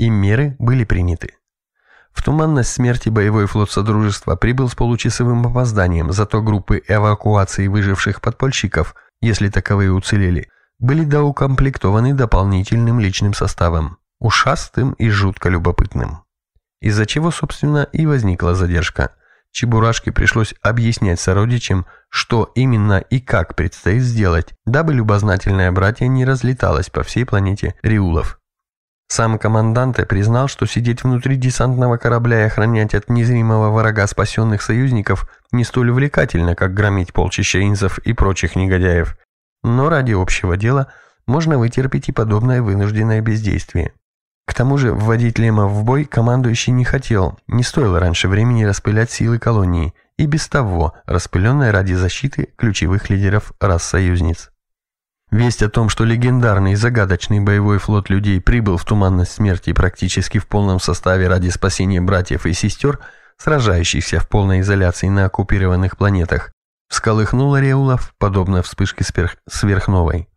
и меры были приняты. В туманность смерти боевой флот Содружества прибыл с получасовым опозданием, зато группы эвакуации выживших подпольщиков, если таковые уцелели, были доукомплектованы дополнительным личным составом, ушастым и жутко любопытным. Из-за чего, собственно, и возникла задержка. Чебурашке пришлось объяснять сородичам, что именно и как предстоит сделать, дабы любознательное братья не разлеталось по всей планете Риулов. Сам командант признал, что сидеть внутри десантного корабля и охранять от незримого врага спасенных союзников не столь увлекательно, как громить полчища инзов и прочих негодяев. Но ради общего дела можно вытерпеть и подобное вынужденное бездействие. К тому же вводить Лема в бой командующий не хотел, не стоило раньше времени распылять силы колонии, и без того распыленной ради защиты ключевых лидеров рас-союзниц. Весть о том, что легендарный и загадочный боевой флот людей прибыл в туманность смерти практически в полном составе ради спасения братьев и сестер, сражающихся в полной изоляции на оккупированных планетах, всколыхнула Реулов, подобно вспышке сверхновой.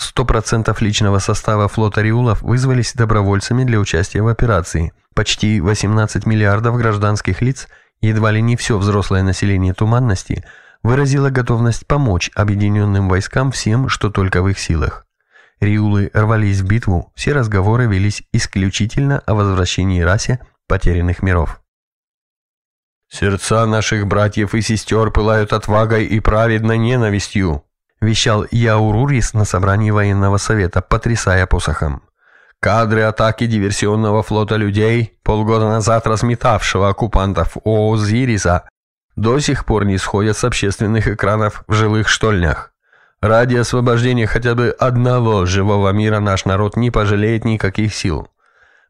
100% личного состава флота Риулов вызвались добровольцами для участия в операции. Почти 18 миллиардов гражданских лиц, едва ли не все взрослое население Туманности, выразило готовность помочь объединенным войскам всем, что только в их силах. Риулы рвались в битву, все разговоры велись исключительно о возвращении расе потерянных миров. «Сердца наших братьев и сестер пылают отвагой и праведной ненавистью», вещал Яурурис на собрании военного совета, потрясая посохом. Кадры атаки диверсионного флота людей, полгода назад разметавшего оккупантов Оозириса, до сих пор не сходят с общественных экранов в жилых штольнях. Ради освобождения хотя бы одного живого мира наш народ не пожалеет никаких сил.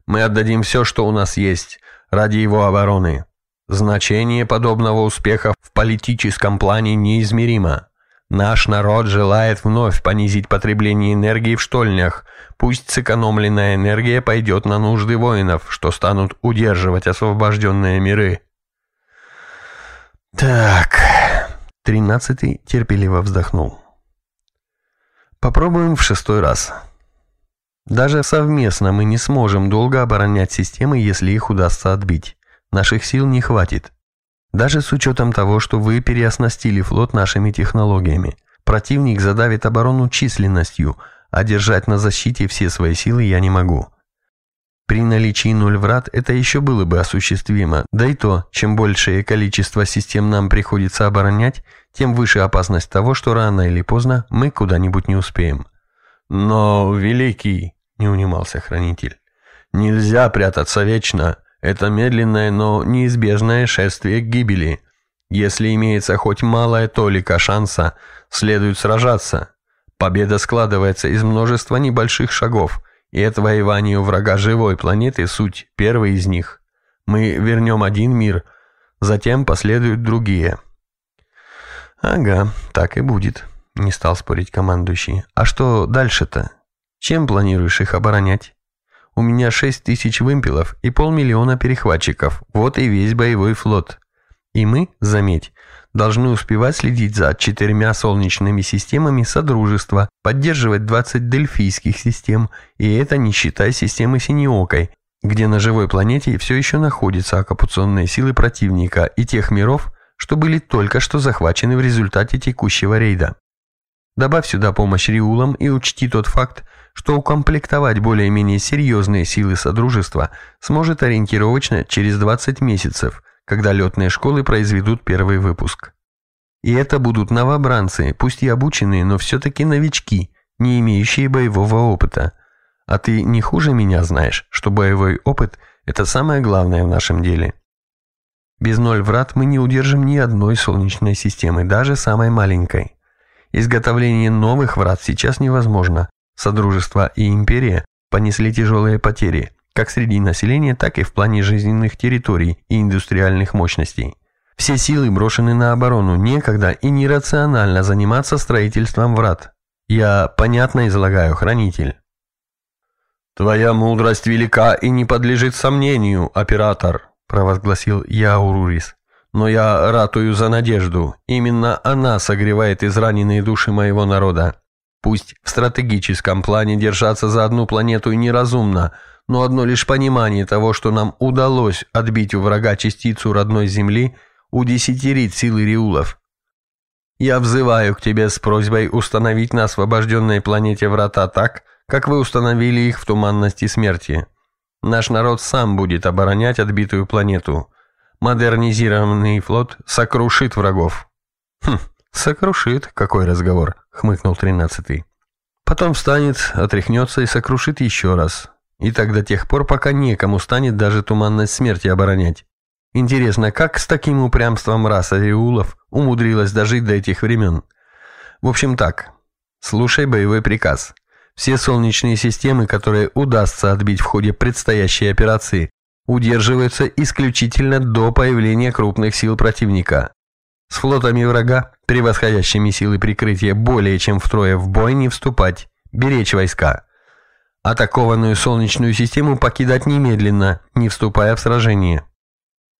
Мы отдадим все, что у нас есть, ради его обороны. Значение подобного успеха в политическом плане неизмеримо. Наш народ желает вновь понизить потребление энергии в штольнях. Пусть сэкономленная энергия пойдет на нужды воинов, что станут удерживать освобожденные миры. Так, тринадцатый терпеливо вздохнул. Попробуем в шестой раз. Даже совместно мы не сможем долго оборонять системы, если их удастся отбить. Наших сил не хватит. Даже с учетом того, что вы переоснастили флот нашими технологиями. Противник задавит оборону численностью, а держать на защите все свои силы я не могу. При наличии нуль врат это еще было бы осуществимо, да и то, чем большее количество систем нам приходится оборонять, тем выше опасность того, что рано или поздно мы куда-нибудь не успеем. «Но, Великий», — не унимался Хранитель, — «нельзя прятаться вечно». Это медленное, но неизбежное шествие к гибели. Если имеется хоть малая толика шанса, следует сражаться. Победа складывается из множества небольших шагов, и отвоевание врага живой планеты – суть первый из них. Мы вернем один мир, затем последуют другие. «Ага, так и будет», – не стал спорить командующий. «А что дальше-то? Чем планируешь их оборонять?» У меня 6 тысяч вымпелов и полмиллиона перехватчиков. Вот и весь боевой флот. И мы, заметь, должны успевать следить за четырьмя солнечными системами Содружества, поддерживать 20 дельфийских систем, и это не считая системы Синеокой, где на живой планете все еще находятся оккупационные силы противника и тех миров, что были только что захвачены в результате текущего рейда. Добавь сюда помощь Риулам и учти тот факт, что укомплектовать более-менее серьезные силы Содружества сможет ориентировочно через 20 месяцев, когда летные школы произведут первый выпуск. И это будут новобранцы, пусть и обученные, но все-таки новички, не имеющие боевого опыта. А ты не хуже меня знаешь, что боевой опыт – это самое главное в нашем деле. Без ноль врат мы не удержим ни одной солнечной системы, даже самой маленькой. Изготовление новых врат сейчас невозможно, Содружество и империя понесли тяжелые потери, как среди населения, так и в плане жизненных территорий и индустриальных мощностей. Все силы брошены на оборону, некогда и нерационально заниматься строительством врат. Я понятно излагаю, хранитель. «Твоя мудрость велика и не подлежит сомнению, оператор», – провозгласил Яурурис. «Но я ратую за надежду. Именно она согревает израненные души моего народа. Пусть в стратегическом плане держаться за одну планету неразумно, но одно лишь понимание того, что нам удалось отбить у врага частицу родной Земли, удесятерит силы Риулов. Я взываю к тебе с просьбой установить на освобожденной планете врата так, как вы установили их в туманности смерти. Наш народ сам будет оборонять отбитую планету. Модернизированный флот сокрушит врагов. Хм, сокрушит, какой разговор, хмыкнул тринадцатый. Потом встанет, отряхнется и сокрушит еще раз. И так до тех пор, пока некому станет даже туманность смерти оборонять. Интересно, как с таким упрямством раса Риулов умудрилась дожить до этих времен? В общем так, слушай боевой приказ. Все солнечные системы, которые удастся отбить в ходе предстоящей операции, удерживаются исключительно до появления крупных сил противника. С флотами врага, превосходящими силы прикрытия более чем втрое в бой, не вступать, беречь войска. Атакованную Солнечную систему покидать немедленно, не вступая в сражение.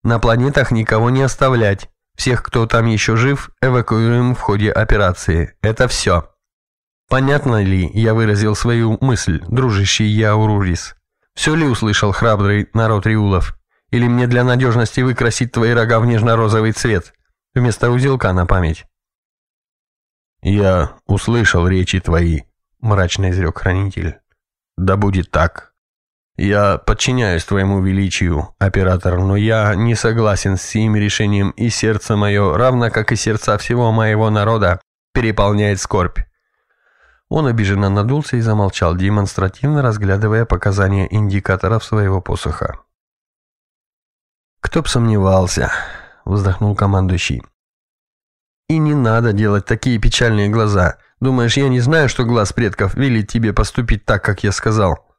На планетах никого не оставлять. Всех, кто там еще жив, эвакуируем в ходе операции. Это все. Понятно ли я выразил свою мысль, дружащий Яурурис? Все ли услышал храбрый народ Риулов? Или мне для надежности выкрасить твои рога в нежно-розовый цвет, вместо узелка на память? «Я услышал речи твои», — мрачно изрек хранитель. «Да будет так. Я подчиняюсь твоему величию, оператор, но я не согласен с сим решением, и сердце мое, равно как и сердца всего моего народа, переполняет скорбь. Он обиженно надулся и замолчал, демонстративно разглядывая показания индикаторов своего посоха. «Кто б сомневался», — вздохнул командующий. «И не надо делать такие печальные глаза. Думаешь, я не знаю, что глаз предков велит тебе поступить так, как я сказал?»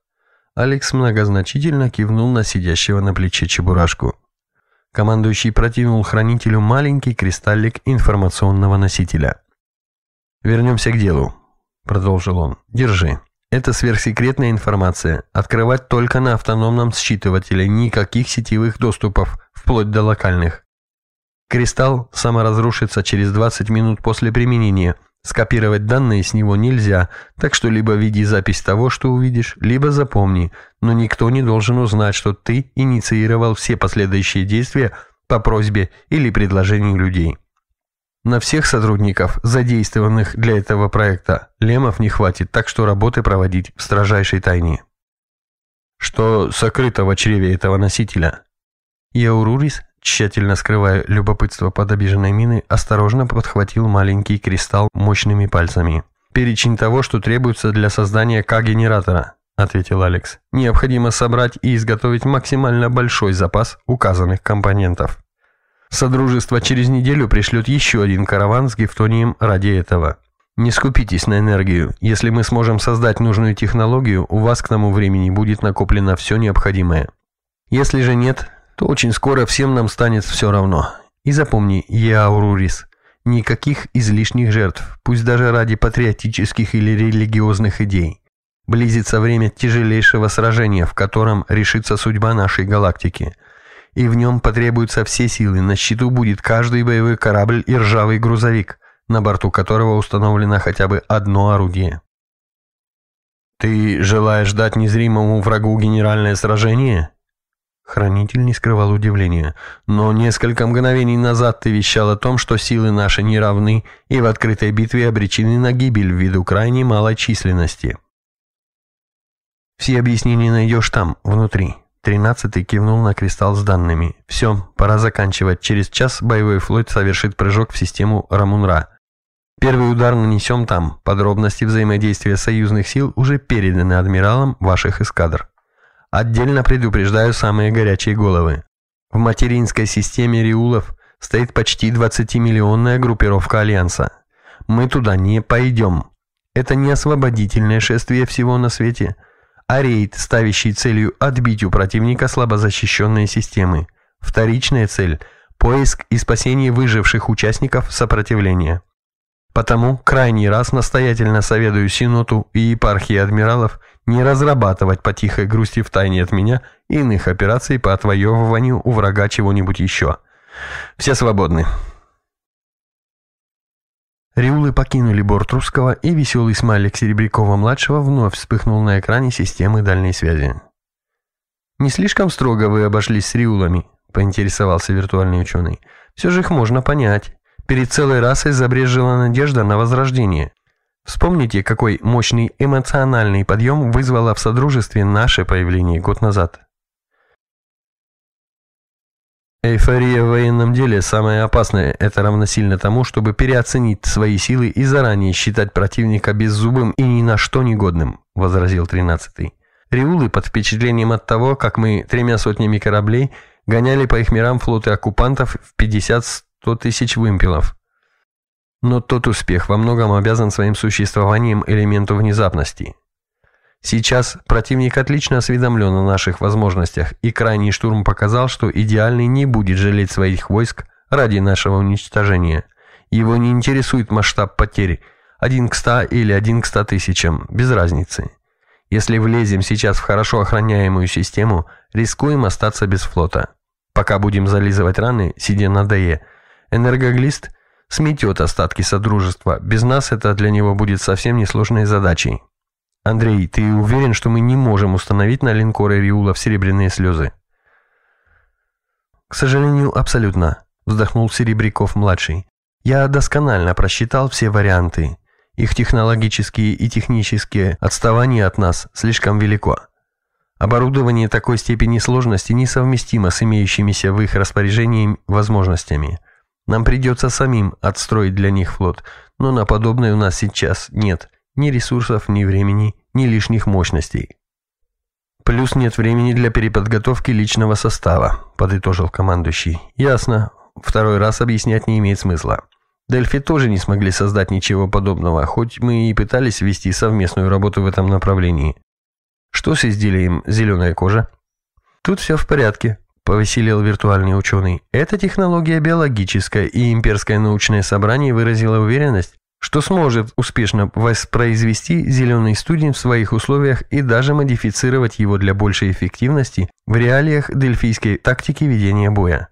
Алекс многозначительно кивнул на сидящего на плече чебурашку. Командующий протянул хранителю маленький кристаллик информационного носителя. «Вернемся к делу. — продолжил он. «Держи. Это сверхсекретная информация. Открывать только на автономном считывателе. Никаких сетевых доступов, вплоть до локальных. Кристалл саморазрушится через 20 минут после применения. Скопировать данные с него нельзя, так что либо веди запись того, что увидишь, либо запомни, но никто не должен узнать, что ты инициировал все последующие действия по просьбе или предложению людей. На всех сотрудников, задействованных для этого проекта, лемов не хватит, так что работы проводить в строжайшей тайне. Что сокрыто в чреве этого носителя? Яурурис, тщательно скрывая любопытство под обиженной миной, осторожно подхватил маленький кристалл мощными пальцами. «Перечень того, что требуется для создания К-генератора», — ответил Алекс. «Необходимо собрать и изготовить максимально большой запас указанных компонентов». Содружество через неделю пришлет еще один караван с гифтонием ради этого. Не скупитесь на энергию. Если мы сможем создать нужную технологию, у вас к тому времени будет накоплено все необходимое. Если же нет, то очень скоро всем нам станет все равно. И запомни, Яурурис, никаких излишних жертв, пусть даже ради патриотических или религиозных идей. Близится время тяжелейшего сражения, в котором решится судьба нашей галактики – и в нем потребуются все силы. На счету будет каждый боевой корабль и ржавый грузовик, на борту которого установлено хотя бы одно орудие. «Ты желаешь дать незримому врагу генеральное сражение?» Хранитель не скрывал удивления. «Но несколько мгновений назад ты вещал о том, что силы наши не равны и в открытой битве обречены на гибель ввиду крайне малой численности». «Все объяснения найдешь там, внутри», Тринадцатый кивнул на кристалл с данными. «Все, пора заканчивать. Через час боевой флот совершит прыжок в систему Рамунра. Первый удар нанесем там. Подробности взаимодействия союзных сил уже переданы адмиралам ваших эскадр. Отдельно предупреждаю самые горячие головы. В материнской системе Риулов стоит почти 20-миллионная группировка Альянса. Мы туда не пойдем. Это не освободительное шествие всего на свете – а рейд, ставящий целью отбить у противника слабозащищенные системы. Вторичная цель – поиск и спасение выживших участников сопротивления. Потому крайний раз настоятельно советую Синоту и епархии адмиралов не разрабатывать по тихой грусти в тайне от меня иных операций по отвоевыванию у врага чего-нибудь еще. Все свободны. Риулы покинули борт русского, и веселый смайлик Серебрякова-младшего вновь вспыхнул на экране системы дальней связи. «Не слишком строго вы обошлись с Риулами?» – поинтересовался виртуальный ученый. «Все же их можно понять. Перед целой расой забрежила надежда на возрождение. Вспомните, какой мощный эмоциональный подъем вызвало в Содружестве наше появление год назад. Эйфория в военном деле самое опасное – это равносильно тому, чтобы переоценить свои силы и заранее считать противника беззубым и ни на что негодным, – возразил тринадцатый. Риулы под впечатлением от того, как мы тремя сотнями кораблей гоняли по их мирам флоты оккупантов в 50-100 тысяч вымпелов. Но тот успех во многом обязан своим существованием элементу внезапности – Сейчас противник отлично осведомлен о наших возможностях, и крайний штурм показал, что идеальный не будет жалеть своих войск ради нашего уничтожения. Его не интересует масштаб потерь, один к ста или один к ста тысячам, без разницы. Если влезем сейчас в хорошо охраняемую систему, рискуем остаться без флота. Пока будем зализывать раны, сидя на ДЕ, энергоглист сметет остатки Содружества, без нас это для него будет совсем несложной задачей. «Андрей, ты уверен, что мы не можем установить на линкоре Риула в серебряные слезы?» «К сожалению, абсолютно», — вздохнул Серебряков-младший. «Я досконально просчитал все варианты. Их технологические и технические отставания от нас слишком велико. Оборудование такой степени сложности несовместимо с имеющимися в их распоряжении возможностями. Нам придется самим отстроить для них флот, но на подобное у нас сейчас нет ни ресурсов, ни времени, ни лишних мощностей. Плюс нет времени для переподготовки личного состава, подытожил командующий. Ясно. Второй раз объяснять не имеет смысла. Дельфи тоже не смогли создать ничего подобного, хоть мы и пытались вести совместную работу в этом направлении. Что с изделием «Зеленая кожа»? Тут все в порядке, повеселил виртуальный ученый. Эта технология биологическая, и имперское научное собрание выразило уверенность, что сможет успешно воспроизвести зеленый студень в своих условиях и даже модифицировать его для большей эффективности в реалиях дельфийской тактики ведения боя.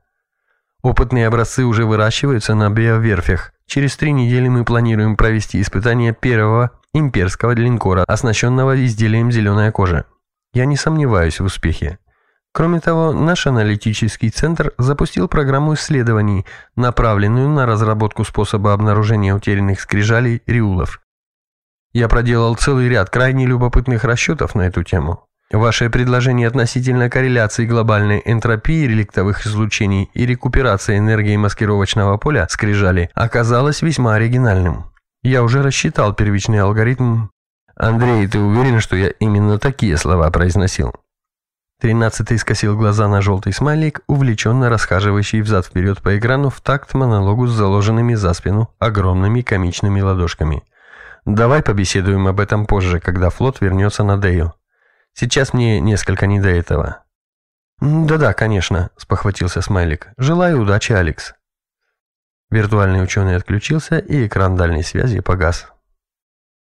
Опытные образцы уже выращиваются на биоверфях. Через три недели мы планируем провести испытание первого имперского линкора, оснащенного изделием «Зеленая кожа». Я не сомневаюсь в успехе. Кроме того, наш аналитический центр запустил программу исследований, направленную на разработку способа обнаружения утерянных скрижалей риулов. Я проделал целый ряд крайне любопытных расчетов на эту тему. Ваше предложение относительно корреляции глобальной энтропии реликтовых излучений и рекуперации энергии маскировочного поля скрижали оказалось весьма оригинальным. Я уже рассчитал первичный алгоритм. Андрей, ты уверен, что я именно такие слова произносил? Тринадцатый скосил глаза на желтый смайлик, увлеченно расхаживающий взад-вперед по экрану в такт монологу с заложенными за спину огромными комичными ладошками. «Давай побеседуем об этом позже, когда флот вернется на Дею. Сейчас мне несколько не до этого». «Да-да, конечно», – спохватился смайлик. «Желаю удачи, Алекс». Виртуальный ученый отключился, и экран дальней связи погас.